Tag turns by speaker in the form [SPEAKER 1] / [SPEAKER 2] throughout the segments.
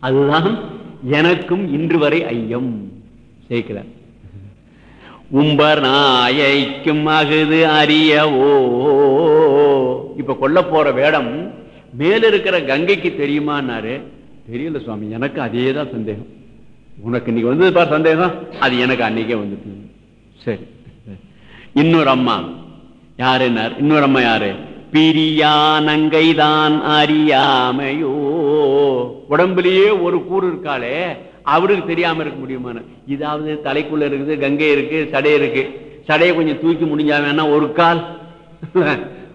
[SPEAKER 1] அதுதான் எனக்கும் இன்று வரை ஐயம். சேர்க்கிறார் உம்பர் நாயைக்கும் அகுது அறியவோ இப்ப கொல்ல போற வேடம் மேல இருக்கிற கங்கைக்கு தெரியுமான்னாரு? தெரியல சுவாமி எனக்கு அதே தான் சந்தேகம். உனக்கு இன்னைக்கு வந்தது பார் சந்தேகம்? அது எனக்கு அன்னைக்கே வந்துட்டு சரி. இன்னொரு அம்மா. யாருன்னார் இன்னொரு அம்மா யாரு? பிரியானங்கைதான் அறியாமையோ உடம்புலயே ஒரு கூறு இருக்காளே அவருக்கு தெரியாம இருக்க முடியுமான இதாவது தலைக்குள்ள இருக்குது கங்கை இருக்கு சடை இருக்கு. சடையை கொஞ்சம் தூக்கி முடிஞ்சா வேணா ஒரு கால்.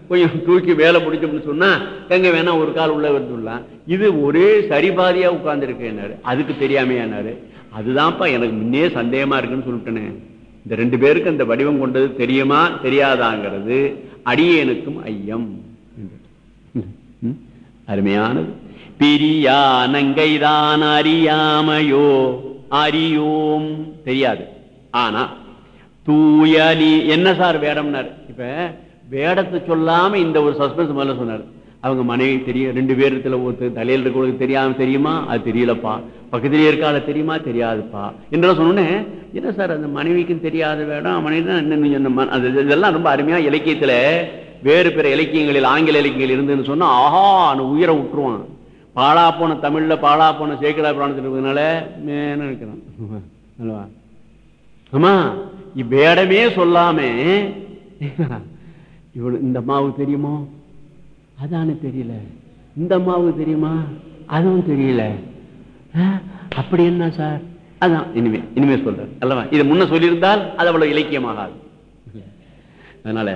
[SPEAKER 1] கொஞ்சம் தூக்கி வேலை முடிச்சோம்னு சொன்னா கங்கை வேணா ஒரு கால் உள்ள வந்துடலாம். இது ஒரே சரிபாதியா உட்கார்ந்து இருக்கு அதுக்கு தெரியாமையானாரு அதுதான்ப்பா எனக்கு முன்னே சந்தேகமா இருக்குன்னு சொல்லிட்டேனே. இந்த ரெண்டு பேருக்கு அந்த வடிவம் கொண்டது தெரியுமா தெரியாதாங்கிறது அடியேனுக்கும் ஐயம். அருமையானது. பிரியானங்கைதான் அறியாமையோ? அறியோம். தெரியாது. ஆனா தூயலி என்ன சார் வேடம்னாரு? இப்ப வேடத்தை சொல்லாம இந்த ஒரு சஸ்பென்ஸ் முதல்ல சொன்னார். அவங்க மனைவி தெரியும் ரெண்டு பேரத்துல ஒருத்தர் தலையில் இருக்கிறவங்களுக்கு தெரியாம தெரியுமா? அது தெரியலப்பா. பக்கத்திலேயே இருக்கால தெரியுமா? தெரியாதுப்பா. என்றெல்லாம் சொன்னோன்னே என்ன சார் அந்த மனைவிக்கும் தெரியாத வேடம்? மனைவி தான் என்ன ம- அது இதெல்லாம் ரொம்ப அருமையா இலக்கியத்துல வேறு பிற இலக்கியங்களில் ஆங்கில இலக்கியங்கள் இருந்துன்னு சொன்னா ஆஹா அந்த உயிரை விட்டுருவான். பாழா போன தமிழ்ல பாழா போன சேக்கடா புராணத்தில் இருக்கிறதுனால மேன்னு இருக்கிறான் அல்லவா? ஆமா இவ்வேடமே சொல்லாம. இவ்வளவு இந்த அம்மாவுக்கு தெரியுமோ? அதானு தெரியல. இந்த அம்மாவுக்கு தெரியுமா? அதுவும் தெரியல. அப்படி என்ன சார்? அதான் இனிமே இனிமே சொல்றேன். அல்லவா? இதை முன்ன சொல்லியிருந்தால் அது அவ்வளவு இலக்கியமாகாது. அதனால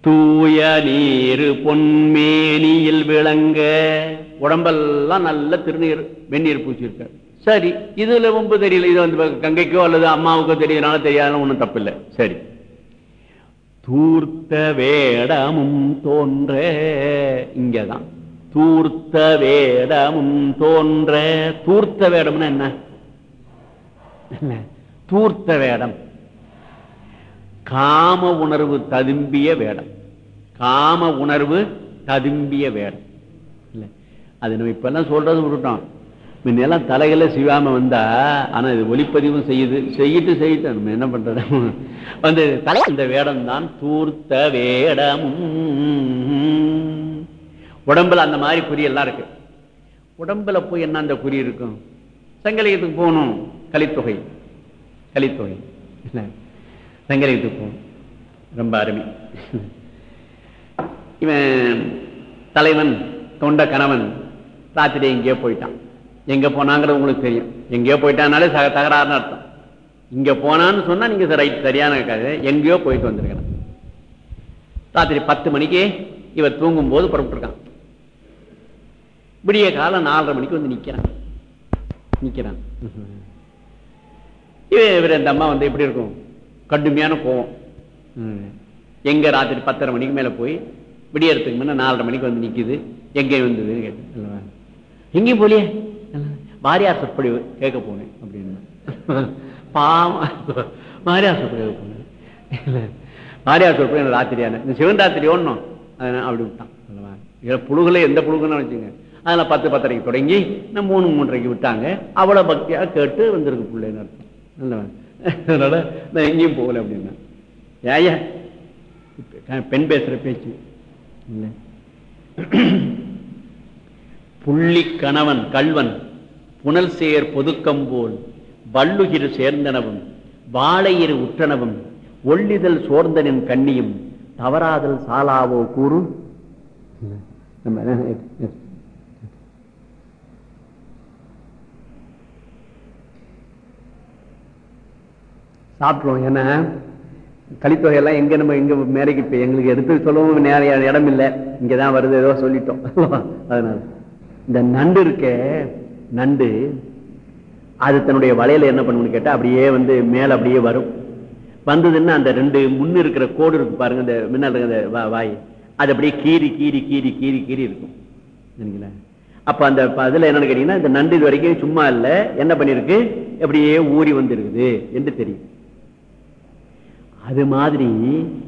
[SPEAKER 1] தூய நீர் பொன்மேனியில் விளங்க. உடம்பெல்லாம் நல்ல திருநீர் வெந்நீர் பூச்சிருக்காரு சரி இதுல ரொம்ப தெரியல. இது வந்து கங்கைக்கோ அல்லது அம்மாவுக்கோ தெரியறனால தெரியாதுன்னு ஒண்ணும் தப்பில்லை. சரி. தூர்த்த வேடமும் தோன்ற இங்கதான். தூர்த்த வேடமும் தோன்ற. தூர்த்த வேடம்னா என்ன? என்ன? தூர்த்த வேடம். காம உணர்வு ததும்பிய வேடம். காம உணர்வு ததும்பிய வேடம் இல்லை. அது நம்ம இப்ப எல்லாம் சொல்றது விட்டுட்டோம். முன்னெல்லாம் தலைகளை சிவாம வந்தா ஆனா இது ஒளிப்பதிவும் செய்யுது. செய்யிட்டு செய்யிட்டு நம்ம என்ன பண்றது? வந்து தலை இந்த வேடம் தான் தூர்த்த வேடமும். உடம்புல அந்த மாதிரி குறி எல்லாம் இருக்கு. உடம்புல போய் என்ன அந்த குறி இருக்கும்? சங்கலிகத்துக்கு போகணும். கலித்தொகை. கலித்தொகை. இல்ல. சங்கலிகத்துக்கு போகணும். ரொம்ப அருமை. இவன் தலைவன் தொண்ட கணவன். ராத்திரி எங்கேயோ போயிட்டான். எங்க போனாங்கிறது உங்களுக்கு தெரியும். எங்கேயோ போயிட்டானாலே சக தகராறுன்னு அர்த்தம். இங்க போனான்னு சொன்னா நீங்க ரைட் சரியான எங்கேயோ போயிட்டு வந்திருக்கணும் ராத்திரி பத்து மணிக்கு இவர் தூங்கும் போது புறப்பட்டுருக்கான். விடிய காலம் நாலரை மணிக்கு வந்து நிக்கிறான். நிக்கிறான். இவன் இவர் இந்த அம்மா வந்து எப்படி இருக்கும்? கடுமையான கோவம். எங்க ராத்திரி பத்தரை மணிக்கு மேல போய் விடியறதுக்கு முன்னே நாலரை மணிக்கு வந்து நிக்குது. எங்கே வந்ததுன்னு கேட்டேன் அல்லவா? எங்கேயும் போலியே. வாரியார் சொற்பொழிவு கேட்க போனேன் அப்படின்னு. பாவம். வாரியார் சொற்பொழிவு போனேன். வாரியார் சொற்பொழிவு எனக்கு ராத்திரியான இந்த சிவன் ராத்திரி ஒன்றும் அதனால அப்படி விட்டான். அல்லவா? இதுல புழுகுல எந்த புழுகுன்னு வச்சுங்க அதுல பத்து பத்தரைக்கு தொடங்கி நான் மூணு மூன்றரைக்கு விட்டாங்க. அவ்வளவு பக்தியா கேட்டு வந்திருக்கு பிள்ளைன்னு அர்த்தம். அல்லவா? அதனால நான் எங்கேயும் போகல அப்படின்னா. ஏன் பெண் பேசுற பேச்சு. புள்ளி கணவன் கல்வன் புனல் சேர் பொதுக்கம்போல் வள்ளுகிறு சேர்ந்தனவும் வாழையிரு உற்றனவும் ஒள்ளிதழ் சோர்ந்தனின் கண்ணியும் தவறாதல் சாலாவோ கூறு? நம்ம என்ன- ஏன்னா கழித்தொகை எல்லாம் எங்க நம்ம எங்க மேலைக்கு இப்ப எங்களுக்கு எடுத்து சொல்லவும் நேர இடம் இல்லை. இங்கதான் வருது ஏதோ சொல்லிட்டோம். அதனால. இந்த நண்டு இருக்க நண்டு அது தன்னுடைய வலையில என்ன பண்ணுன்னு கேட்டா அப்படியே வந்து மேல அப்படியே வரும். வந்ததுன்னா அந்த ரெண்டு முன்னு இருக்கிற கோடு இருக்கு பாருங்க இந்த முன்னாடி அந்த வா- வாய். அது அப்படியே கீறி கீறி கீறி கீறி கீறி இருக்கும். சரிங்களா? அப்ப அந்த ப- என்னன்னு கேட்டீங்கன்னா இந்த நண்டு இது வரைக்கும் சும்மா இல்ல. என்ன பண்ணிருக்கு அப்படியே ஊறி வந்திருக்குது என்று தெரியும். அது மாதிரி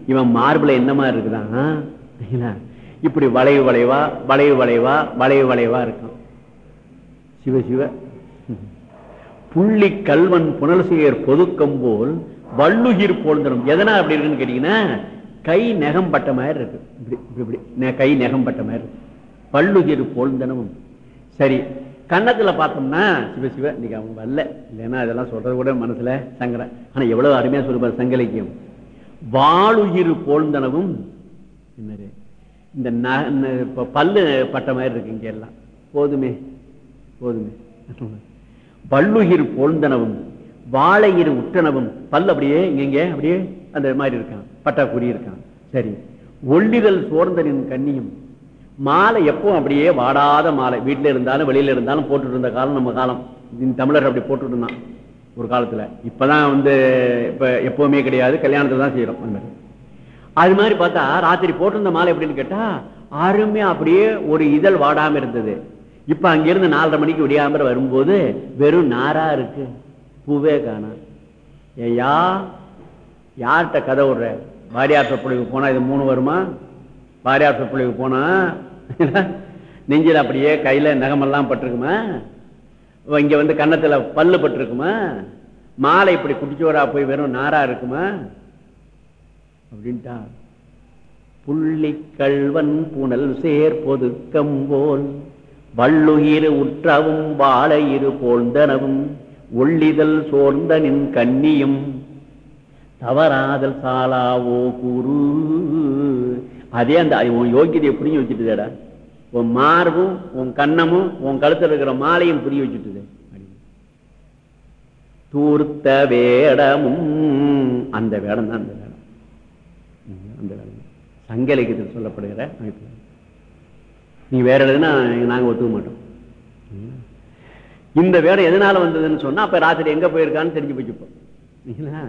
[SPEAKER 1] இவன் மார்பிள என்ன மாதிரி இருக்குதான் இப்படி வளைவு வளைவா வளைவு வளைவா வளைவு வளைவா இருக்கும். சிவ சிவ. புள்ளி கல்வன் புனல் செய்யர் பொதுக்கம் போல் வள்ளுகிர் போல்ந்தனம் எதனா அப்படி இருக்குன்னு கேட்டீங்கன்னா கை நெகம் பட்ட மாதிரி இருக்கு. இப்படி இப்படி இப்படி. கை நெகம் பட்ட மாதிரி இருக்கு. பள்ளுகிர் போல்ந்தனமும் சரி கன்னத்தில் பார்த்தோம்னா சிவ சிவ இன்னைக்கு அவங்க வரல. இல்லைன்னா அதெல்லாம் சொல்றது கூட மனசுல சங்கடம். ஆனா எவ்வளவு அருமையா சொல்லுவார் சங்கலிக்கியம் வாழுயிர் போழ்ந்தனவும் என்னது? இந்த ந- பல்லு பட்ட மாதிரி இருக்கு இங்க எல்லாம். போதுமே போதுமே. பல்லுயிர் போழ்ந்தனவும் வாழையிர் உற்றனவும் பல் அப்படியே இங்க அப்படியே அந்த மாதிரி இருக்கான். பட்டா இருக்கான். சரி. ஒள்ளிதல் சோர்ந்தனின் கண்ணியும் மாலை எப்பவும் அப்படியே வாடாத மாலை. வீட்டில் இருந்தாலும் வெளியில இருந்தாலும் போட்டுட்டு இருந்த காலம் நம்ம காலம். இந்த தமிழர் அப்படி போட்டுட்டு இருந்தான் ஒரு காலத்துல. இப்பதான் வந்து இப்ப எப்பவுமே கிடையாது. கல்யாணத்துல தான் செய்யறோம் அந்த மாதிரி. அது மாதிரி பார்த்தா ராத்திரி போட்டிருந்த மாலை எப்படின்னு கேட்டா அருமையாக அப்படியே ஒரு இதழ் வாடாம இருந்தது. இப்ப அங்கிருந்து நாலரை மணிக்கு விடியாம வரும்போது வெறும் நாரா இருக்கு. பூவே காணா. ஏயா யார்கிட்ட கதை விடுற? வாரியார் சொற்பொழிவு போனா இது மூணு வருமா? வாரியார் சொற்பொழிவு போனா நெஞ்சில் அப்படியே கையில நகமெல்லாம் பட்டிருக்குமா? இங்கே வந்து கன்னத்துல பல்லு பட்டிருக்குமா? மாலை இப்படி குடிச்சோரா போய் வெறும் நாரா இருக்குமா? அப்படின்ட்டா புள்ளி கள்வன் புனல் சேர் பொதுக்கம்போல் வள்ளுயிர் உற்றவும் வாழையிரு போழ்ந்தனவும் ஒள்ளிதல் சோர்ந்த நின் கண்ணியும் தவறாதல் சாலாவோ குரு அதே அந்த உன் யோகியதையை புரிய வச்சுட்டுதேடா. உன் மார்பும் உன் கண்ணமும் உன் கழுத்துல இருக்கிற மாலையும் புரிய வச்சுட்டுது. தூர்த்த வேடமும் அந்த வேடம் தான் அந்த வேடம். அந்த வேடம் தான். சங்க இலக்கியத்தில் சொல்லப்படுகிற அமைப்பு. நீ வேற எதுனா நாங்க ஒத்துக்க மாட்டோம். இந்த வேடம் எதனால வந்ததுன்னு சொன்னா அப்ப ராத்திரி எங்க போயிருக்கான்னு தெரிஞ்சு போச்சுப்போம் இல்லைங்களா?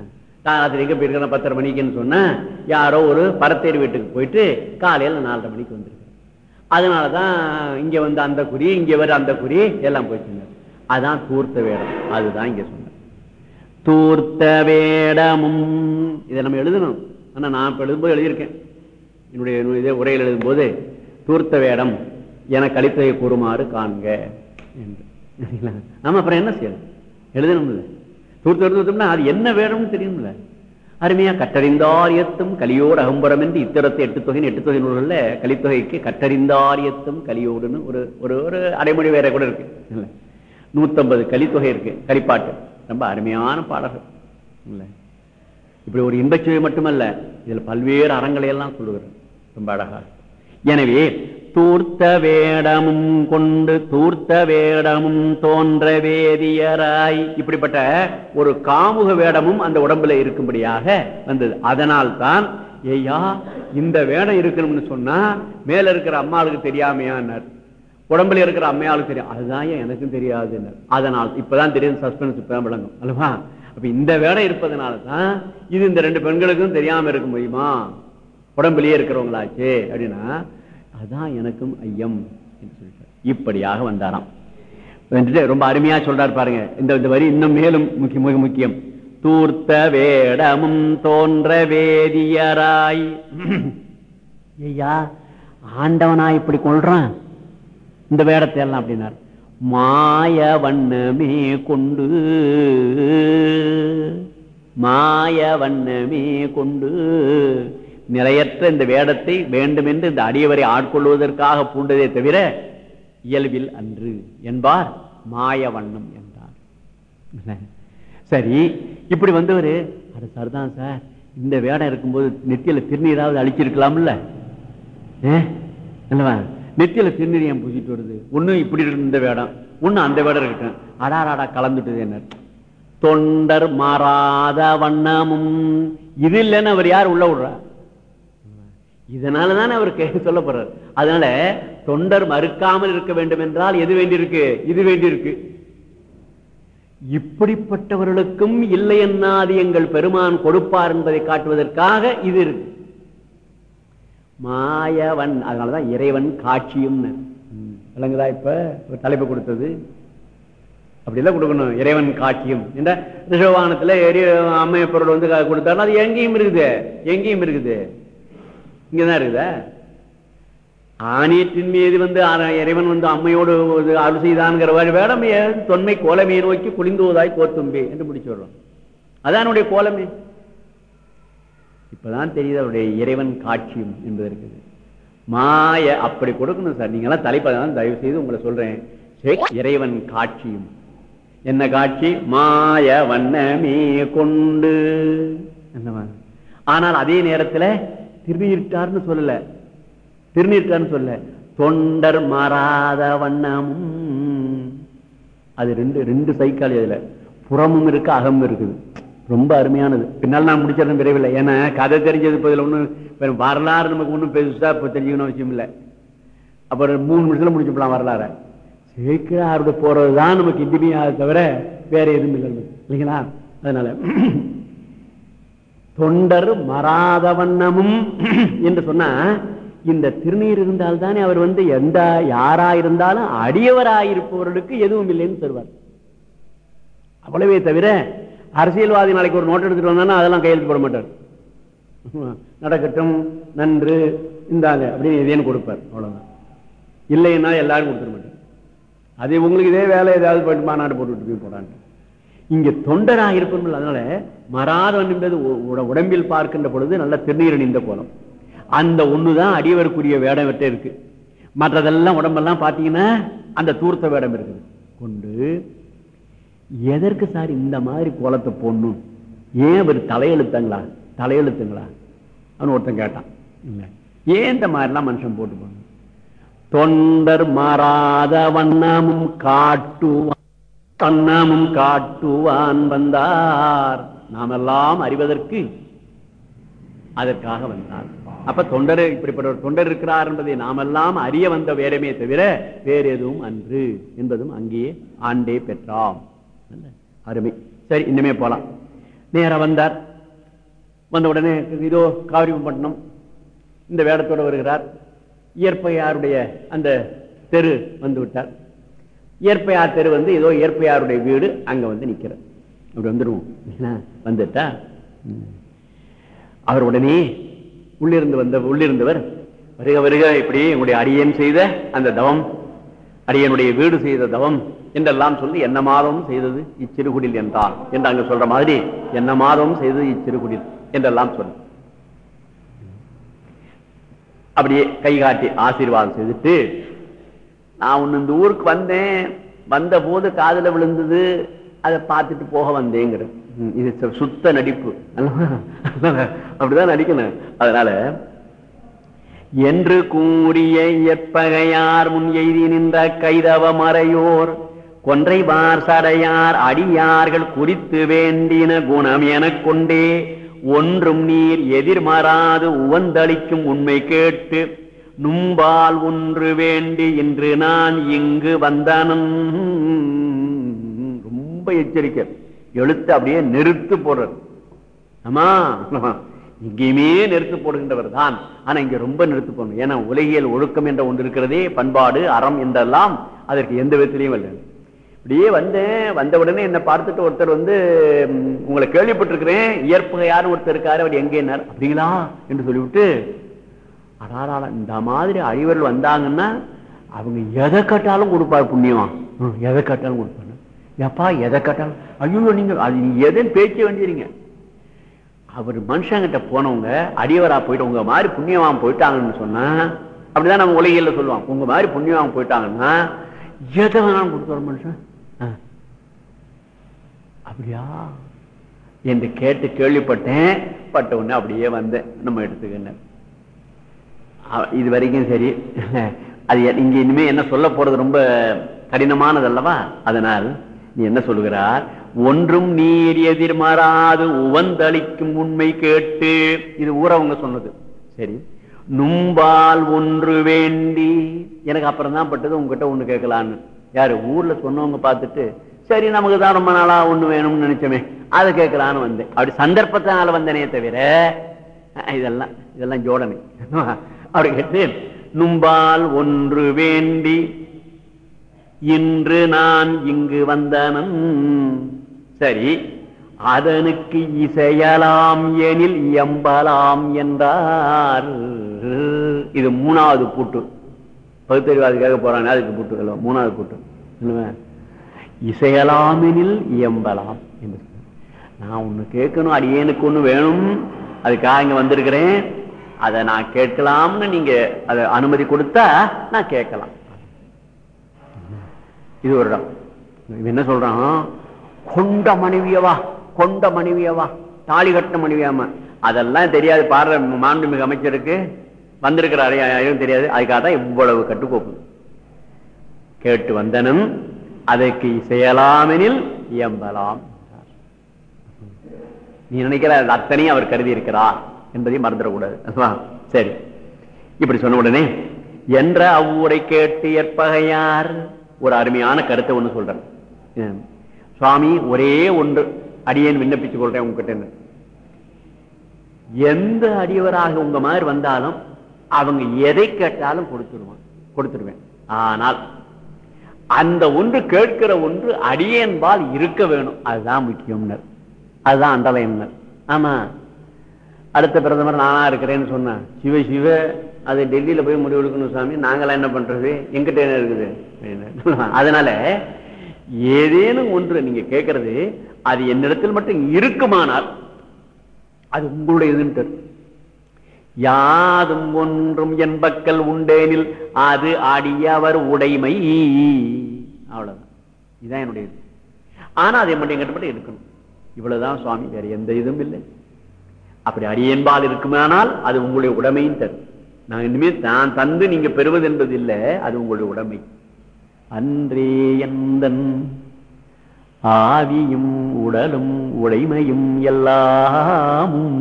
[SPEAKER 1] ராத்திரி எங்க பத்தரை மணிக்குன்னு சொன்னா யாரோ ஒரு பரத்தேர் வீட்டுக்கு போயிட்டு காலையில நாலரை மணிக்கு வந்திருக்காரு. அதனாலதான் இங்க வந்து அந்த குறி இங்க வர அந்த குறி எல்லாம் போயிடுச்சுங்க அதான் தூர்த்த வேடம். அதுதான் இங்க சொன்னேன் தூர்த்த வேடமும் இதை நம்ம எழுதணும். ஆனா நான் இப்போ எழுதும்போது எழுதியிருக்கேன். என்னுடைய இதே உரையில் எழுதும்போது தூர்த்த வேடம் என கழித்ததை கூறுமாறு காண்க என்று. நம்ம அப்புறம் என்ன செய்யணும்? எழுதணும்ல. தூர்த்து அது என்ன வேணும்னு தெரியும்ல. அருமையா கட்டறிந்தாரியத்தும் கலியோடு அகம்பரம் என்று இத்திரத்தை எட்டு தொகை எட்டு தொகை நூல்கள்ல கலித்தொகைக்கு கட்டறிந்தாரியத்தும் கலியோடுன்னு ஒரு ஒரு ஒரு அடைமொழி வேற கூட இருக்கு. நூத்தம்பது கலித்தொகை இருக்கு. கலிப்பாட்டு. ரொம்ப அருமையான பாடல்கள். இல்லை. இப்படி ஒரு இன்பச்சுவை மட்டுமல்ல இதுல பல்வேறு அறங்களை எல்லாம் சொல்லுகிறேன் ரொம்ப அழகா. எனவே தூர்த்த வேடமும் கொண்டு தூர்த்த வேடமும் தோன்ற வேதியராய். இப்படிப்பட்ட ஒரு காமுக வேடமும் அந்த உடம்புல இருக்கும்படியாக வந்தது. அதனால் தான் ஐயா இந்த வேடம் இருக்கணும்னு சொன்னா மேல இருக்கிற அம்மாளுக்கு தெரியாமையானார் உடம்புல இருக்கிற அம்மையாளுக்கு தெரியும் அதுதான் ஏன் எனக்கும் தெரியாதுன்னு அதனால் இப்பதான் தெரியும் சஸ்பென்ஸ் இப்பதான் விளங்கும். அல்லவா? அப்ப இந்த வேடம் இருப்பதனால தான் இது இந்த ரெண்டு பெண்களுக்கும் தெரியாம இருக்க முடியுமா? உடம்புலயே இருக்கிறவங்களாச்சு அப்படின்னா அதான் எனக்கும் ஐயம் என்று சொல்லிட்டார். இப்படியாக வந்தாராம். வந்துட்டு ரொம்ப அருமையா சொல்றாரு பாருங்க. இந்த இந்த வரி இன்னும் மேலும் முக்கிய மிக முக்கியம். தூர்த்த வேடமும் தோன்ற வேதியராய். ஐயா ஆண்டவனா இப்படி கொள்றான் இந்த வேடத்தை எல்லாம் அப்படின்னார். மாய வண்ணமே கொண்டு மாய வண்ணமே கொண்டு நிலையற்ற இந்த வேடத்தை வேண்டுமென்று இந்த அடியவரை ஆட்கொள்வதற்காக பூண்டதே தவிர இயல்பில் அன்று என்பார் மாய வண்ணம் என்றார். சரி இப்படி வந்தவர் அது சரிதான் சார் இந்த வேடம் இருக்கும்போது நெத்தியில திருநீராவது அழிச்சிருக்கலாம்ல? ஏ? அல்லவா திருநீர் திருநீரியம் பூசிட்டு வருது? ஒண்ணு இப்படி இருக்கு இந்த வேடம். ஒண்ணு அந்த வேடம் இருக்கட்டும். அடாராடா கலந்துட்டது என்ன? தொண்டர் மாறாத வண்ணமும் இது இல்லைன்னு அவர் யார் உள்ள விடுறா இதனாலதான் அவர் சொல்ல போறார். அதனால தொண்டர் மறுக்காமல் இருக்க வேண்டும் என்றால் எது வேண்டியிருக்கு? இது வேண்டியிருக்கு. இப்படிப்பட்டவர்களுக்கும் இல்லை என்னாது எங்கள் பெருமான் கொடுப்பார் என்பதை காட்டுவதற்காக இது இருக்கு. மாயவன் அதனாலதான் இறைவன் காட்சியும் விளங்குதா இப்ப? ஒரு தலைப்பு கொடுத்தது. அப்படிலாம் கொடுக்கணும். இறைவன் காட்சியும். என்ற ரிஷவானத்துல எரிய அம்மைய பொருள் வந்து கொடுத்தாருன்னா அது எங்கேயும் இருக்குது. எங்கேயும் இருக்குது. இங்கதான் இருக்குதா? ஆணையத்தின் மீது வந்து இறைவன் வந்து அம்மையோடு அருள் செய்தான்ங்கிற வேடம் தொன்மை கோலமையை நோக்கி குளிந்துவதாய் கோத்தும்பே என்று முடிச்சு வர்றோம் அதான் அவனுடைய கோலமே. இப்பதான் தெரியுது அவருடைய இறைவன் காட்சியும் என்பது இருக்குது மாய அப்படி கொடுக்கணும் சார். நீங்க எல்லாம் தலைப்பதான் தயவு செய்து உங்களை சொல்றேன். இறைவன் காட்சியும். என்ன காட்சி? மாய வண்ணமே கொண்டு. என்னவா? ஆனால் அதே நேரத்தில் திருநீர்ட்டார்னு சொல்லல. திருநீர்ட்டார்னு சொல்லல. தொண்டர் மாறாத வண்ணமும் அது ரெண்டு ரெண்டு சைக்காலி அதுல. புறமும் இருக்கு அகமும் இருக்குது. ரொம்ப அருமையானது. பின்னால் நான் முடிச்சிடறேன் விரைவில் ஏன்னா கதை தெரிஞ்சது இப்போ இதில் ஒன்றும் வரலாறு நமக்கு ஒன்றும் பெருசாக இப்போ தெரிஞ்சுக்கணும் அவசியம் இல்லை. அப்புறம் மூணு நிமிஷத்துல முடிச்சுக்கலாம் வரலாறை. சேக்கிராருடைய போறது தான் நமக்கு இனிமையாக தவிர வேற எதுவும் இல்லை இல்லைங்களா? அதனால தொண்டர் மறாத வண்ணமும் என்று சொன்னா இந்த திருநீர் இருந்தால் தானே அவர் வந்து எந்த யாரா இருந்தாலும் அடியவராயிருப்பவர்களுக்கு எதுவும் இல்லைன்னு தருவார் அவ்வளவே தவிர அரசியல்வாதி நாளைக்கு ஒரு நோட் எடுத்துட்டு வந்தானா அதெல்லாம் கையெழுத்து போட மாட்டார். நடக்கட்டும் நன்று இந்தாங்க அப்படின்னு இதேன்னு கொடுப்பார் அவ்வளவுதான். இல்லைன்னா எல்லாரும் கொடுத்துட மாட்டார். அது உங்களுக்கு இதே வேலை ஏதாவது போயிட்டு மாநாடு போட்டுட்டு போய் போடான்னு இங்க தொண்டராக இருப்போம் அதனால மறாதவன் என்பது உடம்பில் பார்க்கின்ற பொழுது நல்ல திருநீர் அணிந்த கோலம். அந்த ஒண்ணுதான் அடியவருக்குரிய வேடம் விட்டு இருக்கு. மற்றதெல்லாம் உடம்பெல்லாம் பாத்தீங்கன்னா அந்த தூர்த்த வேடம் இருக்குது. கொண்டு எதற்கு சார் இந்த மாதிரி கோலத்தை போடணும்? ஏன் அவர் தலையெழுத்தங்களா? தலையெழுத்துங்களா? அவன் ஒருத்தன் கேட்டான். இல்ல. ஏன் இந்த மாதிரிலாம் மனுஷன் போட்டு போகணும் தொண்டர் மாறாத வண்ணமும் காட்டுவான். தன்னாமம் காட்டுவான் வந்தார். நாமெல்லாம் அறிவதற்கு அதற்காக வந்தார். அப்ப தொண்டர் இப்படிப்பட்ட ஒரு தொண்டர் இருக்கிறார் என்பதை நாமெல்லாம் அறிய வந்த வேடமே தவிர வேறு எதுவும் அன்று என்பதும் அங்கே ஆண்டே பெற்றாம். அருமை. சரி இன்னுமே போலாம். நேரா வந்தார். வந்த உடனே இதோ காவிரிப்பட்டினம் இந்த வேடத்தோடு வருகிறார். இயற்பையாருடைய அந்த தெரு வந்து விட்டார். இயற்பையார் தெரு வந்து ஏதோ இயற்பையாருடைய வீடு அங்க வந்து நிக்கிற அப்படி வந்துடுவோம் வந்துட்டா? அவர் உடனே உள்ளிருந்து வந்த உள்ளிருந்தவர் வருக வருக இப்படி உங்களுடைய அடியேன் செய்த அந்த தவம் அடியனுடைய வீடு செய்த தவம் என்றெல்லாம் சொல்லி என்ன மாதம் செய்தது? இச்சிறுகுடில் என்றால். என்று அங்க சொல்ற மாதிரி என்ன மாதம் செய்தது? இச்சிறுகுடில் என்றெல்லாம் சொல்லு. அப்படியே கை காட்டி ஆசீர்வாதம் செய்துட்டு நான் ஒண்ணு இந்த ஊருக்கு வந்தேன் வந்த போது காதுல விழுந்தது அதை பார்த்துட்டு போக வந்தேங்கிற இது சுத்த நடிப்பு. அப்படிதான் நடிக்கணும். அதனால என்று கூறிய இயற்பகையார் முன் எய்தி நின்ற கைதவ மறையோர் கொன்றைவார் சடையார் அடியார்கள் குறித்து வேண்டின குணம் எனக் கொண்டே ஒன்றும் நீர் எதிர்மறாது உவந்தளிக்கும் உண்மை கேட்டு நும்பால் ஒன்று வேண்டி இன்று நான் இங்கு வந்தனன் ரொம்ப எச்சரிக்கை. எழுத்து அப்படியே நிறுத்து போடுறது. ஆமா இங்கேயுமே நிறுத்து போடுகின்றவர் தான். ஆனா இங்க ரொம்ப நிறுத்து போடணும். ஏன்னா உலகியல் ஒழுக்கம் என்ற ஒன்று இருக்கிறதே பண்பாடு அறம் என்றெல்லாம் அதற்கு எந்த விதத்திலையும் இல்லை. இப்படியே வந்தேன். வந்த உடனே என்ன பார்த்துட்டு ஒருத்தர் வந்து உங்களை கேள்விப்பட்டிருக்கிறேன். இயற்பகை ஒருத்தர் இருக்காரு. அவர் எங்கே இருந்தார் அப்படிங்களா? என்று சொல்லிவிட்டு அடாராடா இந்த மாதிரி அழிவர்கள் வந்தாங்கன்னா அவங்க எதை கேட்டாலும் கொடுப்பார் புண்ணியமா. எதை கேட்டாலும் கொடுப்பாரு எப்பா எதை கேட்டாலும்? ஐயோ நீங்க அது நீங்க எதுன்னு பேச்ச வேண்டியிருங்க அவர் மனுஷங்கிட்ட போனவங்க அடியவரா போயிட்டு உங்க மாதிரி புண்ணியவான் போயிட்டாங்கன்னு சொன்னா அப்படிதான் நம்ம உலகில சொல்லுவான். உங்க மாதிரி புண்ணியவான் போயிட்டாங்கன்னா எதை வேணாலும் கொடுத்து மனுஷன்? ஆ. அப்படியா? என்று கேட்டு கேள்விப்பட்டேன். பட்ட உடனே அப்படியே வந்தேன். நம்ம எடுத்துக்கிட்டேன் இது வரைக்கும் சரி. அது இங்க இனிமே என்ன சொல்ல போறது ரொம்ப கடினமானது அல்லவா அதனால் நீ என்ன சொல்லுகிறார்? ஒன்றும் நீர் எதிர்மாறாது உவந்தளிக்கும் உண்மை கேட்டு. இது ஊரவங்க சொன்னது. சரி. நும்பால் ஒன்று வேண்டி. எனக்கு அப்புறம் தான் பட்டது உங்ககிட்ட ஒண்ணு கேட்கலான்னு. யாரு? ஊர்ல சொன்னவங்க பார்த்துட்டு சரி நமக்கு தான் ரொம்ப நாளா ஒண்ணு வேணும்னு நினைச்சோமே அதை கேட்கலான்னு வந்தேன். அப்படி சந்தர்ப்பத்தினால வந்தனே தவிர இதெல்லாம் இதெல்லாம் ஜோடனை. அப்படி கேட்டு நும்பால் ஒன்று வேண்டி இன்று நான் இங்கு வந்தனன் சரி அதனுக்கு இசையலாம் எனில் எம்பலாம் என்றார். இது மூணாவது கூட்டு. பகுத்தறிவாதிக்காக போறாங்க அதுக்கு கூட்டுக்கலாம் மூணாவது கூட்டு. இசையலாம் எனில் இயம்பலாம் என்று நான் ஒண்ணு கேட்கணும் அடியேனுக்கு ஒண்ணு வேணும். அதுக்காக இங்க வந்திருக்கிறேன். அதை நான் கேட்கலாம்னு நீங்க அதை அனுமதி கொடுத்தா நான் கேட்கலாம். இது ஒரு என்ன சொல்றான்? கொண்ட மனைவியவா கொண்ட மனைவியவா தாலி கட்டின மனைவியாம அதெல்லாம் தெரியாது. பாடுற மாண்புமிகு அமைச்சருக்கு வந்திருக்கிற யாரும் தெரியாது. அதுக்காக தான் இவ்வளவு கட்டுக்கோப்பு. கேட்டு வந்தனும் அதற்கு இசையலாமெனில் இயம்பலாம். நீ நினைக்கிற அத்தனையும் அவர் கருதி இருக்கிறார். என்பதையும் மறந்துடக்கூடாது. சரி. இப்படி சொன்ன உடனே என்ற அவ்வூரை கேட்டு ஏற்பகையார் ஒரு அருமையான கருத்தை ஒண்ணு சொல்றேன் சுவாமி ஒரே ஒன்று அடியேன் விண்ணப்பிச்சு கொள்றேன் உங்ககிட்ட எந்த அடியவராக உங்க மாதிரி வந்தாலும் அவங்க எதை கேட்டாலும் கொடுத்துருவான் கொடுத்துருவேன். ஆனால் அந்த ஒன்று கேட்கிற ஒன்று அடியேன்பால் இருக்க வேணும். அதுதான் முக்கியம்னர். அதுதான் அண்டலையம்னர். ஆமா அடுத்த பிரதமர் நானா இருக்கிறேன்னு சொன்னேன். சிவ சிவ அது டெல்லியில போய் முடிவு எடுக்கணும் சாமி. நாங்களாம் என்ன பண்றது? எங்கிட்ட என்ன இருக்குது? அதனால ஏதேனும் ஒன்று நீங்க கேட்கறது அது என்னிடத்தில் மட்டும் இருக்குமானால் அது உங்களுடையதுன்ட்டு. யாதும் ஒன்றும் என்பக்கல் உண்டேனில் அது அடியவர் உடைமை. அவ்வளவுதான். இதான் என்னுடைய ஆனா அதை மட்டும் எங்கிட்ட மட்டும் இருக்கணும் இவ்வளவுதான் சுவாமி. வேற எந்த இதுவும் இல்லை. அப்படி அரியன்பால் இருக்குமானால் அது உங்களுடைய உடைமையும் தரும். நான் இனிமேல் நான் தந்து நீங்க பெறுவது என்பது இல்லை அது உங்களுடைய உடைமை. அன்றே எந்தன் ஆவியும் உடலும் உடைமையும் எல்லாமும்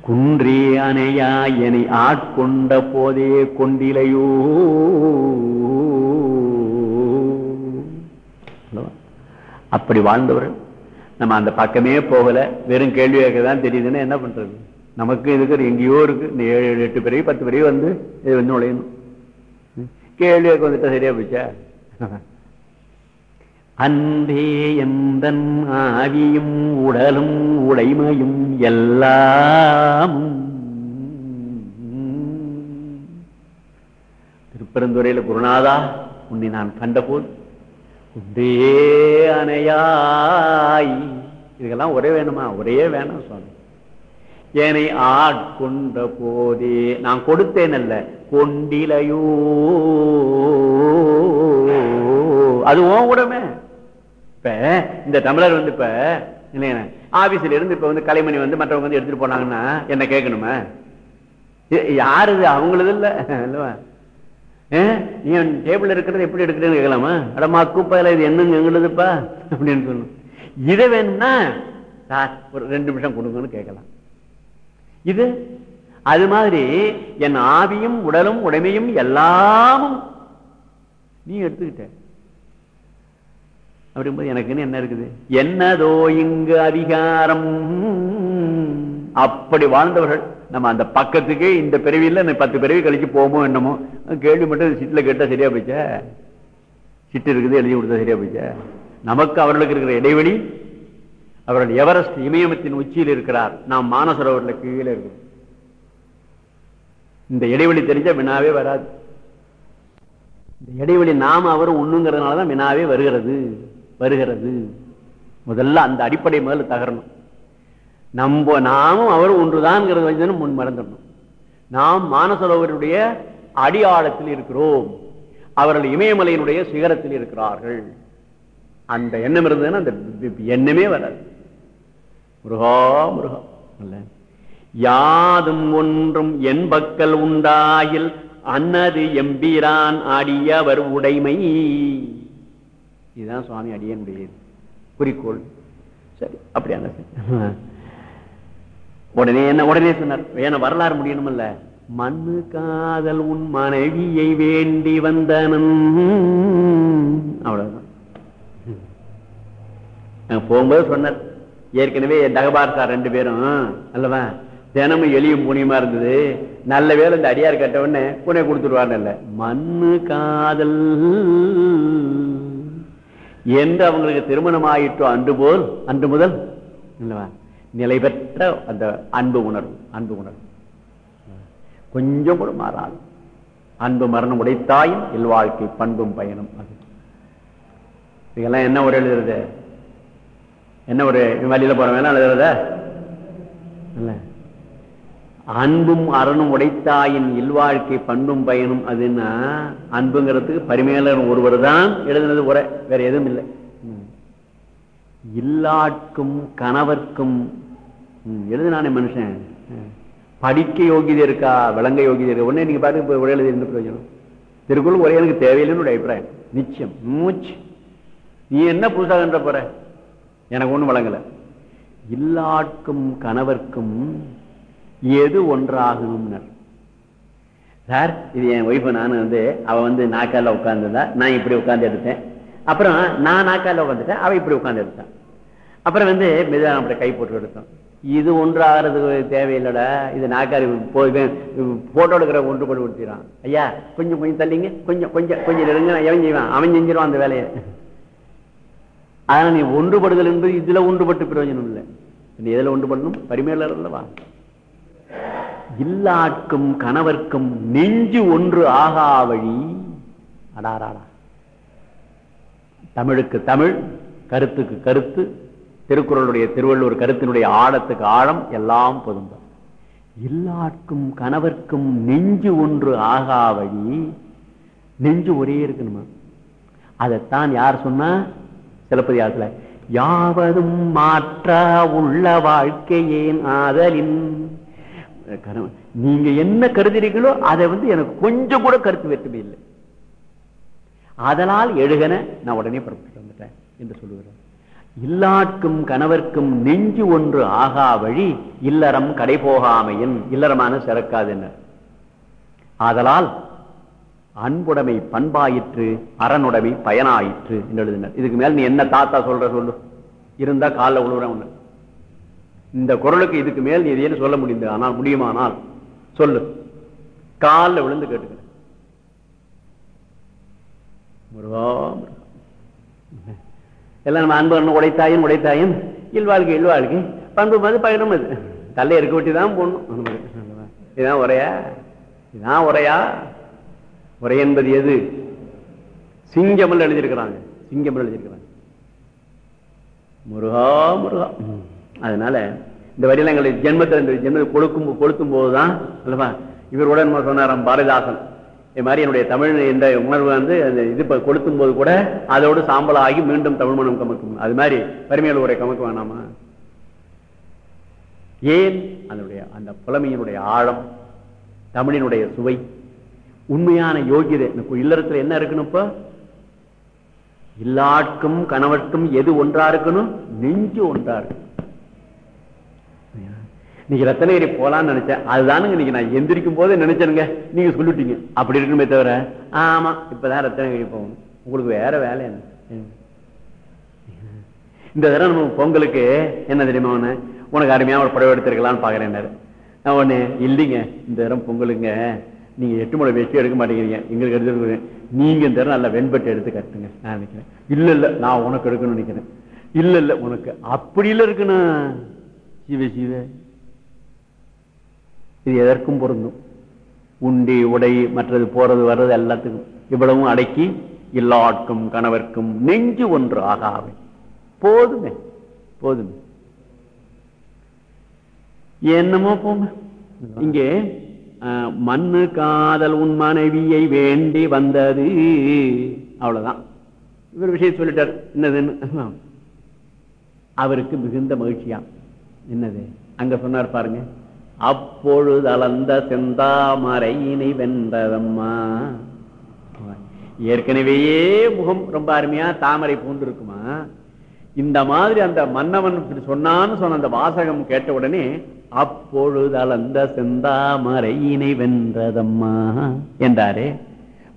[SPEAKER 1] குன்றே அணையா என ஆட்கொண்ட போதே கொண்டிலையோ? அப்படி வாழ்ந்தவர்கள் நம்ம அந்த பக்கமே போகல. வெறும் கேள்வி கேட்கதான் தெரியுதுன்னா என்ன பண்றது? நமக்கு இதுக்கு எங்கேயோ இருக்கு. இந்த ஏழு ஏழு, எட்டு பிறகு பத்து பிறகு வந்து இது வந்து நுழையணும். கேள்வி கேட்க வந்துட்டா சரியா போச்சா அன்பே எந்தன் ஆவியும் உடலும் உடைமையும் எல்லாமும். திருப்பெருந்துறையில குருநாதா உன்னை நான் கண்டபோது குண்டே அணையாய். இதுக்கெல்லாம் ஒரே வேணுமா? ஒரே வேணும் சுவாமி. ஏனை ஆட்கொண்ட போதே நான் கொடுத்தேன் அல்ல கொண்டிலையோ. அது உன் உடமை. இப்ப இந்த தமிழர் வந்து இப்ப இல்லையா ஆபீஸ்ல இருந்து இப்ப வந்து கலைமணி வந்து மற்றவங்க வந்து எடுத்துட்டு போனாங்கன்னா என்ன கேட்கணுமா? யாரு அவங்களது இல்லை. இல்லவா? என் டேபிள் இருக்கிறது எப்படி எடுக்கிறேன்னு கேட்கலாமா? அடமா கூப்பாயில இது என்னங்க எங்களுதுப்பா? அப்படின்னு சொல்லணும் இதை வேணும்னா சார் ஒரு ரெண்டு நிமிஷம் கொடுங்கன்னு கேட்கலாம். இது அது மாதிரி என் ஆவியும் உடலும் உடைமையும் எல்லாமும் நீ எடுத்துக்கிட்ட. அப்படிங்கும்போது எனக்குன்னு என்ன இருக்குது? என்னதோ இங்கு அதிகாரம். அப்படி வாழ்ந்தவர்கள் நம்ம அந்த பக்கத்துக்கு இந்த பிறவியில் இந்த பத்து பிறவி கழிச்சு போமோ என்னமோ? கேள்வி மட்டும் சிட்டில கேட்டா சரியா போச்சா? சிட்டு இருக்குது எழுதி கொடுத்தா சரியா போச்சா? நமக்கு அவர்களுக்கு இருக்கிற இடைவெளி அவர்கள் எவரெஸ்ட் இமயமத்தின் உச்சியில் இருக்கிறார். நாம் மானசரோவர்ல கீழே இருக்கிறோம். இந்த இடைவெளி தெரிஞ்சா வினாவே வராது. இந்த இடைவெளி நாம அவரும் ஒண்ணுங்கிறதுனாலதான் வினாவே வருகிறது வருகிறது. முதல்ல அந்த அடிப்படை முதல்ல தகரணும். நம்ம நாமும் அவரும் ஒன்றுதான்ங்கிறத முன் மறந்துடணும். நாம் மானசரோவருடைய அடியாளத்தில் இருக்கிறோம். அவர்கள் இமயமலையினுடைய சிகரத்தில் இருக்கிறார்கள். அந்த எண்ணம் இருந்ததுன்னா அந்த எண்ணமே வராது. முருகா முருகா யாதும் ஒன்றும் என் பக்கல் உண்டாயில் அன்னது எம்பீரான் அடியவர் உடைமை. இதுதான் சுவாமி அடியனுடைய குறிக்கோள். சரி அப்படியான உடனே என்ன உடனே சொன்னார் ஏன்னா வரலாறு முடியணும்ல மண்ணு காதல் உன் மனைவியை வேண்டி வந்தனும் அவ்வளவுதான். போகும்போது சொன்னார் ஏற்கனவே தகபார் சார் ரெண்டு பேரும் அல்லவா தினமும் எளியும் புனியமா இருந்தது. நல்ல வேலை இந்த அடியார் கட்ட உடனே புனை கொடுத்துருவாங்க மண்ணு காதல் என்று அவங்களுக்கு திருமணம் ஆயிட்டோ அன்று போல் அன்று முதல் இல்லவா? நிலை பெற்ற அந்த அன்பு உணர்வு அன்பு உணர்வு. கொஞ்சம் கூட மாறாது. அன்பு மரணம் உடைத்தாயும் இல்வாழ்க்கை பண்பும் பயனும் அது. இதெல்லாம் என்ன ஒரு எழுதுறது? என்ன ஒரு வழியில வேணா எழுதுறத? இல்ல அன்பும் அரணும் உடைத்தாயின் இல்வாழ்க்கை பண்பும் பயனும் அதுன்னா அன்புங்கிறதுக்கு பரிமையாளர் ஒருவர் தான் எழுதுனது உரை. வேற எதுவும் இல்லை. இல்லாட்கும் கணவர்க்கும் எழுதுனானே மனுஷன். படிக்க யோகியதை இருக்கா விளங்க யோகியதை இருக்கா உடனே நீங்க பாட்டு ஒரே எழுதி இருந்து பிரயோஜனம்? திருக்குறள் ஒரே எனக்கு தேவையில்லைன்னு ஒரு அபிப்பிராயம். நிச்சயம். மூச்சு. நீ என்ன புதுசாகன்ற போற? எனக்கு ஒன்றும் வழங்கல இல்லாட்கும் கணவர்க்கும் எது ஒன்றாகும் சார் இது என் ஒய்ஃபு நான் வந்து அவ வந்து நாக்கால உட்காந்துருந்தா நான் இப்படி உட்கார்ந்து எடுத்தேன். அப்புறம் நான் நாக்கால உட்காந்துட்டேன் அவ இப்படி உட்காந்து எடுத்தான் அப்புறம் வந்து மெதுவாக அப்படி கை போட்டு எடுத்தோம். இது ஒன்று ஆகிறதுக்கு தேவையில்லடா. இது நாக்காரி போய் போட்டோ எடுக்கிற ஒன்று கொண்டு கொடுத்துறான். ஐயா கொஞ்சம் கொஞ்சம் தள்ளிங்க. கொஞ்சம் கொஞ்சம் கொஞ்சம் நெருங்க எவன் செய்வான்? அவன் செஞ்சிருவான் அந்த வேலையை. அதனால நீ ஒன்றுபடுதல் என்பது இதுல ஒன்றுபட்டு பிரயோஜனம் இல்லை. நீ எதுல ஒன்றுபடணும்? பரிமையாளர் அல்லவா? இல்லாட்கும் கணவர்க்கும் நெஞ்சு ஒன்று ஆகா வழி. அடாராடா. தமிழுக்கு தமிழ் கருத்துக்கு கருத்து திருக்குறளுடைய திருவள்ளுவர் கருத்தினுடைய ஆழத்துக்கு ஆழம் எல்லாம் பொருந்தும். எல்லாருக்கும் கணவர்க்கும் நெஞ்சு ஒன்று ஆகா வழி நெஞ்சு ஒரே இருக்கணுமா? அதைத்தான் யார் சொன்னா? சிலப்பதிகாரத்துல யாவதும் மாற்ற உள்ள வாழ்க்கையேன் ஆதலின். நீங்க என்ன கருதுறீங்களோ அதை வந்து எனக்கு கொஞ்சம் கூட கருத்து வேற்றுமை இல்லை. அதனால் எழுகன நான் உடனே புறப்பட்டு வந்துட்டேன் என்று சொல்லுகிறேன் இல்லாட்கும் கணவர்க்கும் நெஞ்சு ஒன்று ஆகா வழி இல்லறம் கடை போகாமையின் இல்லறமான சிறக்காது என்ன ஆதலால் அன்புடைமை பண்பாயிற்று அரணுடைமை பயனாயிற்று என்று எழுதினர். இதுக்கு மேல் நீ என்ன தாத்தா சொல்ற சொல்லு. இருந்தா காலில் உழுவுற ஒண்ணு இந்த குரலுக்கு இதுக்கு மேல் நீ எதையும் சொல்ல முடியுது ஆனால் முடியுமானால் சொல்லு. காலில் விழுந்து கேட்டுக்கிறேன். முருகா எல்லாம் நம்ம அன்பு உடைத்தாயும் உடைத்தாயும் இல்வாழ்க்கை இல்வாழ்க்கை பண்பு மது பயணம் அது தல்லை இருக்க வெட்டி தான் போடணும். இதுதான் உரையா? இதுதான் உரையா? உரை என்பது எது? சிங்கமல் எழுதியிருக்கிறாங்க. சிங்கமல் எழுதியிருக்கிறாங்க. முருகா முருகா. அதனால இந்த வரியில் எங்களுக்கு ஜென்மத்தில் இந்த ஜென்மத்தை கொழுக்கும் கொளுத்தும் போதுதான் அல்லவா? இவரோட நம்ம சொன்னாராம் பாரதிதாசன். இது மாதிரி என்னுடைய தமிழ் என்ற உணர்வு வந்து அந்த இது கொளுத்தும் போது கூட அதோடு சாம்பல் ஆகி மீண்டும் தமிழ் மனம் கமக்கும். அது மாதிரி வறுமையில் உரை கமக்க வேணாமா? ஏன் அதனுடைய அந்த புலமையினுடைய ஆழம் தமிழினுடைய சுவை உண்மையான யோகியதை இல்லறத்துல என்ன இருக்கணும் இப்போ? இல்லாட்கும் கணவர்க்கும் எது ஒன்றா இருக்கணும்? நெஞ்சு ஒன்றா இருக்கணும். இன்னைக்கு ரத்தனகிரி போலான்னு நினைச்சேன். அதுதானுங்க இன்னைக்கு நான் எந்திரிக்கும் போது நினைச்சேனுங்க. நீங்க சொல்லிட்டீங்க. அப்படி இருக்கணுமே தவிர ஆமா இப்பதான் ரத்தனகிரி போகணும். உங்களுக்கு வேற வேலை என்ன? இந்த தடவை நம்ம பொங்கலுக்கு என்ன தெரியுமா ஒண்ணு? உனக்கு அருமையா ஒரு புடவை எடுத்திருக்கலாம்னு பாக்குறேன் நான் ஒண்ணு இல்லைங்க இந்த தரம் பொங்கலுங்க. நீங்க எட்டு முளை வச்சு எடுக்க மாட்டேங்கிறீங்க. எங்களுக்கு எடுத்து நீங்க இந்த தரம் நல்லா வெண்பட்டு எடுத்து கட்டுங்க. நான் நினைக்கிறேன். இல்ல இல்ல நான் உனக்கு எடுக்கணும்னு நினைக்கிறேன். இல்ல இல்ல உனக்கு அப்படி இல்ல இருக்கணும். சிவ சிவ. இது எதற்கும் பொருந்தும். உண்டி உடை மற்றது போறது வர்றது எல்லாத்துக்கும். இவ்வளவும் அடக்கி எல்லாட்கும் கணவர்க்கும் நெஞ்சு ஒன்று ஆகாவே போதுமே போதுமே. என்னமோ போங்க. இங்கே மண்ணு காதல் உன் மனைவியை வேண்டி வந்தது. அவ்வளவுதான். இவர் விஷயம் சொல்லிட்டார். என்னதுன்னு அவருக்கு மிகுந்த மகிழ்ச்சியா? என்னது? அங்க சொன்னார் பாருங்க. அப்பொழுது அளந்த செந்தாமரையினை வென்றதம்மா. ஏற்கனவேயே முகம் ரொம்ப அருமையா தாமரை பூண்டு இருக்குமா இந்த மாதிரி அந்த மன்னவன் சொன்னான்னு சொன்ன அந்த வாசகம் கேட்ட உடனே அப்பொழுது அளந்த செந்தாமரையினை வென்றதம்மா என்றாரு.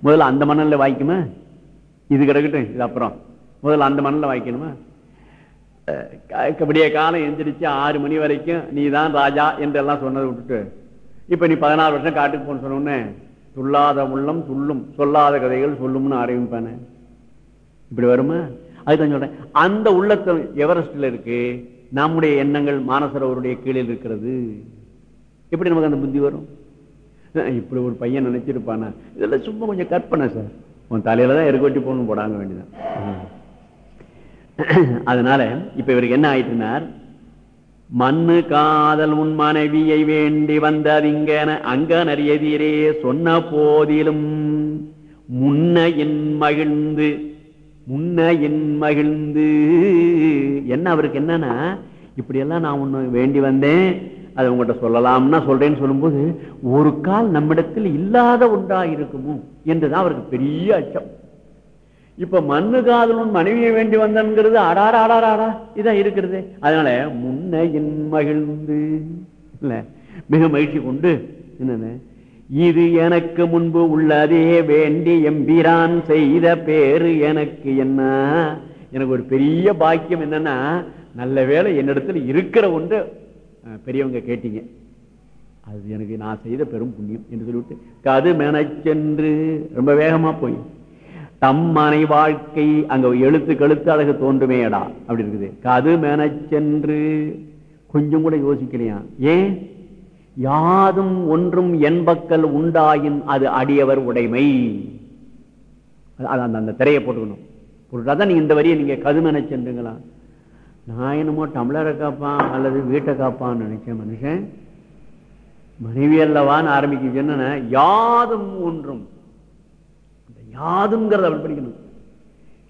[SPEAKER 1] முதல்ல அந்த மணல்ல வாய்க்குமா? இது கிடக்கட்டும் இது அப்புறம். முதல்ல அந்த மணல்ல வாய்க்கணுமா? விடிய காலம் எந்திரிச்சு ஆறு மணி வரைக்கும் நீ தான் ராஜா என்றெல்லாம் சொன்னதை விட்டுட்டு இப்ப நீ பதினாறு வருஷம் காட்டுக்கு போன சொன்னோன்னு சொல்லாத உள்ளம் துள்ளும் சொல்லாத கதைகள் சொல்லும்னு ஆரம்பிப்பானே. இப்படி வருமா? அதுதான் சொல்றேன். அந்த உள்ளத்தம் எவரெஸ்ட்ல இருக்கு? நம்முடைய எண்ணங்கள் மானசரவருடைய கீழில் இருக்கிறது. எப்படி நமக்கு அந்த புத்தி வரும்? இப்படி ஒரு பையன் நினைச்சிருப்பானா? இதெல்லாம் சும்மா கொஞ்சம் கற்பனை சார். உன் தலையில தான் எருக்கொட்டி போகணும் போடாங்க வேண்டியதான் அதனால இப்ப இவருக்கு என்ன ஆயிட்டுனார் மண்ணு காதல் உன் மனைவியை வேண்டி வந்ததிங்கன அங்க நரியதீரே சொன்ன போதிலும் முன்னையின் மகிழ்ந்து முன்னையின் மகிழ்ந்து. என்ன அவருக்கு என்னன்னா இப்படி எல்லாம் நான் ஒன்று வேண்டி வந்தேன் அதை உங்கள்கிட்ட சொல்லலாம்னா சொல்றேன்னு சொல்லும்போது ஒரு கால் நம்மிடத்தில் இல்லாத ஒன்றாக இருக்குமோ என்றுதான் அவருக்கு பெரிய அச்சம். இப்ப மண்ணு காதலும் மனைவியை வேண்டி வந்தங்கிறது அடார அடார அடா இதான் இருக்கிறது. அதனால முன்னையின் மகிழ்ந்து. இல்ல மிக மகிழ்ச்சி கொண்டு என்னன்னு இது எனக்கு முன்பு உள்ளதே வேண்டி எம்பிரான் செய்த பேரு எனக்கு என்ன? எனக்கு ஒரு பெரிய பாக்கியம் என்னன்னா நல்ல வேலை என்னிடத்துல இருக்கிற ஒன்று பெரியவங்க கேட்டீங்க. அது எனக்கு நான் செய்த பெரும் புண்ணியம் என்று சொல்லிவிட்டு கது மெனச்சென்று ரொம்ப வேகமா போய் தம்மனை வாழ்க்கை அங்க எழுத்து கழுத்து அழகு தோன்றுமேடா அப்படி இருக்குது. கது மெனச்சென்று. கொஞ்சம் கூட யோசிக்கலையா? ஏன்? யாதும் ஒன்றும் என்பக்கல் உண்டாயின் அது அடியவர் உடைமை. அது- அது அந்த- அந்த திரையை போட்டுக்கணும். போட்டுட்டா நீங்க இந்த வரியை நீங்க கதுமென சென்றுங்களா நான் என்னமோ டம்ளரை காப்பான் அல்லது வீட்டை காப்பான்னு நினைச்சேன் மனுஷன். மனைவி அல்லவான்னு ஆரம்பிக்க என்னன்னா யாதும் ஒன்றும். யாதுங்கிறத அவள் படிக்கணும்.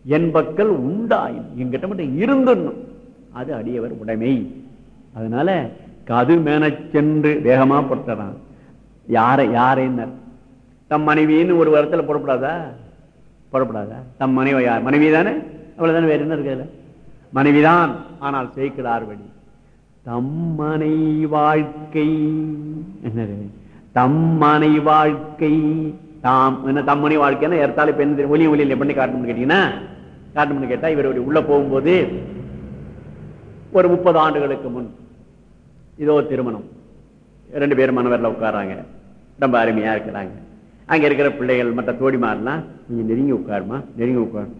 [SPEAKER 1] என்பக்கள் உண்டாயின் என்கிட்ட மட்டும் இருந்துடணும். அது அடியவர் உடைமை. அதனால கது மேனச்சென்று வேகமா பொறுத்தறான் யாரை யாரைன்னர்? தம் மனைவின்னு ஒரு வாரத்தில் புறப்படாதா? புறப்படாதா? தம் மனைவி யார்? மனைவி தானே? அவ்வளவுதானே வேற என்ன இருக்குதுல? மனைவிதான் ஆனால் செய்கிறார் வழி தம்மனை வாழ்க்கை என்னது? தம்மனை வாழ்க்கை தாம் என்ன தம்மனை வாழ்க்கைன்னா ஏற்றாலும் இப்ப என்ன? ஒலி ஒலியில் பண்ணி காட்டணும்னு கேட்டீங்கன்னா காட்டணும்னு கேட்டா இவர் உள்ள போகும்போது ஒரு முப்பது ஆண்டுகளுக்கு முன் இதோ திருமணம். ரெண்டு பேரும் மனவரில் உட்கார்றாங்க. ரொம்ப அருமையா இருக்கிறாங்க. அங்க இருக்கிற பிள்ளைகள் மற்ற தோடிமாரெல்லாம் நீங்க நெருங்கி உட்காருமா? நெருங்கி உட்காரு.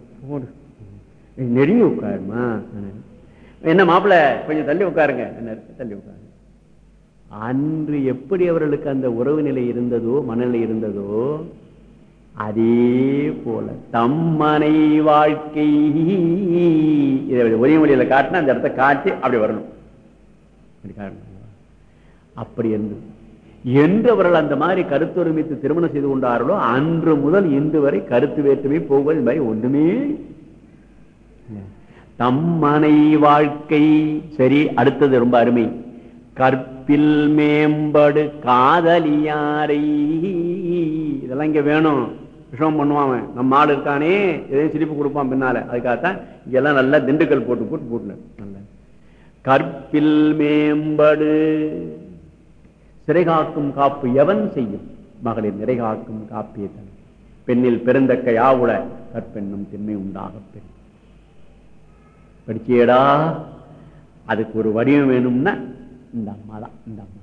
[SPEAKER 1] நெருங்கி உட்காருமா? என்ன மாப்பிள்ள கொஞ்சம் தள்ளி உட்காருங்க. என்ன தள்ளி உட்காருங்க அன்று எப்படி அவர்களுக்கு அந்த உறவு நிலை இருந்ததோ மனநிலை இருந்ததோ அதே போல தம்மனை வாழ்க்கை. இதை ஒரே மொழியில காட்டினா அந்த இடத்த காட்டி அப்படி வரணும். அப்படி என்று. என்று அவர்கள் அந்த மாதிரி கருத்தொருமித்து திருமணம் செய்து கொண்டார்களோ அன்று முதல் இன்று வரை கருத்து வேற்றுமை போகல் மாதிரி ஒன்றுமே தம் தம்மனை வாழ்க்கை. சரி அடுத்தது ரொம்ப அருமை. பில் மேம்படு காதலியாரை. இதெல்லாம் இங்க வேணும். விஷமம் பண்ணுவான் அவன். நம்ம ஆள் இருக்கானே எதையும் சிரிப்பு கொடுப்பான் பின்னால. அதுக்காகத்தான் இங்கெல்லாம் நல்லா திண்டுக்கல் போட்டு போட்டு போட்டு நல்ல கற்பில் மேம்படு சிறை காக்கும் காப்பு எவன் செய்யும்? மகளிர் நிறை காக்கும் காப்பியதன் பெண்ணில் பிறந்தக்க யாவுல கற்பெண்ணும் திண்மை உண்டாக பெண். படிச்சியடா அதுக்கு ஒரு வடிவம் வேணும்னா இந்த அம்மா தான் இந்த அம்மா தான்